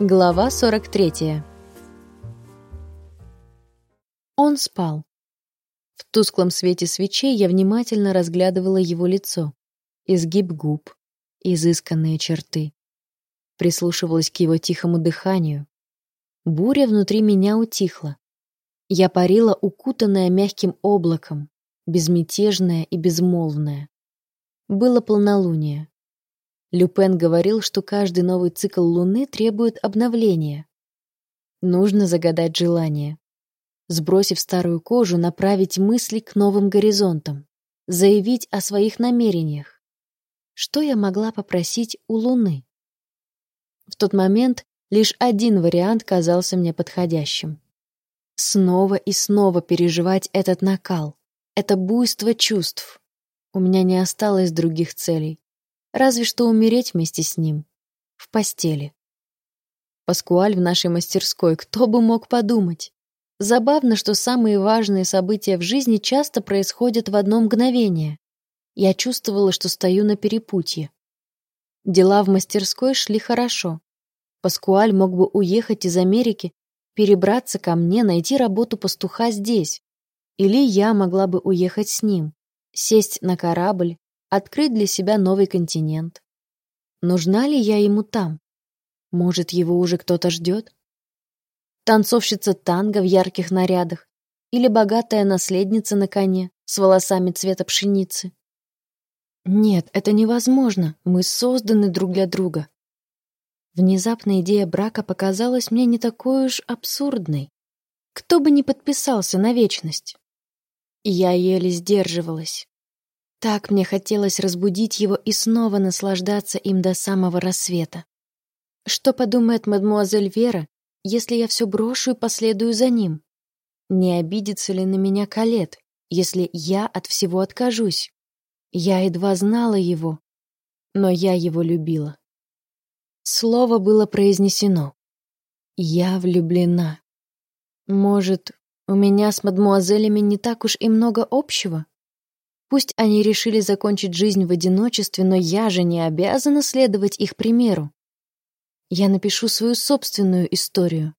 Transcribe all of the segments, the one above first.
Глава 43. Он спал. В тусклом свете свечей я внимательно разглядывала его лицо. Изгиб губ, изысканные черты. Прислушивалась к его тихому дыханию. Буря внутри меня утихла. Я парила, укутанная мягким облаком, безмятежная и безмолвная. Было полнолуние. Люпен говорил, что каждый новый цикл Луны требует обновления. Нужно загадать желание. Сбросив старую кожу, направить мысли к новым горизонтам. Заявить о своих намерениях. Что я могла попросить у Луны? В тот момент лишь один вариант казался мне подходящим. Снова и снова переживать этот накал, это буйство чувств. У меня не осталось других целей. Разве что умереть вместе с ним. В постели. Паскуаль в нашей мастерской, кто бы мог подумать. Забавно, что самые важные события в жизни часто происходят в одно мгновение. Я чувствовала, что стою на перепутье. Дела в мастерской шли хорошо. Паскуаль мог бы уехать из Америки, перебраться ко мне, найти работу пастуха здесь. Или я могла бы уехать с ним, сесть на корабль, открыть для себя новый континент. Нужна ли я ему там? Может, его уже кто-то ждет? Танцовщица танго в ярких нарядах или богатая наследница на коне с волосами цвета пшеницы? Нет, это невозможно. Мы созданы друг для друга. Внезапно идея брака показалась мне не такой уж абсурдной. Кто бы не подписался на вечность. Я еле сдерживалась. Так мне хотелось разбудить его и снова наслаждаться им до самого рассвета. Что подумает мадмуазель Вера, если я все брошу и последую за ним? Не обидится ли на меня Калет, если я от всего откажусь? Я едва знала его, но я его любила. Слово было произнесено. Я влюблена. Может, у меня с мадмуазелями не так уж и много общего? Пусть они решили закончить жизнь в одиночестве, но я же не обязана следовать их примеру. Я напишу свою собственную историю,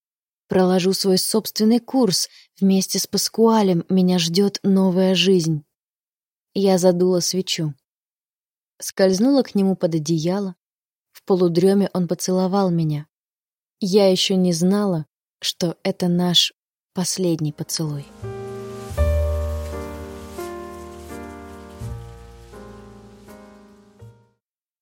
проложу свой собственный курс. Вместе с Паскуалем меня ждет новая жизнь. Я задула свечу. Скользнула к нему под одеяло. В полудреме он поцеловал меня. Я еще не знала, что это наш последний поцелуй.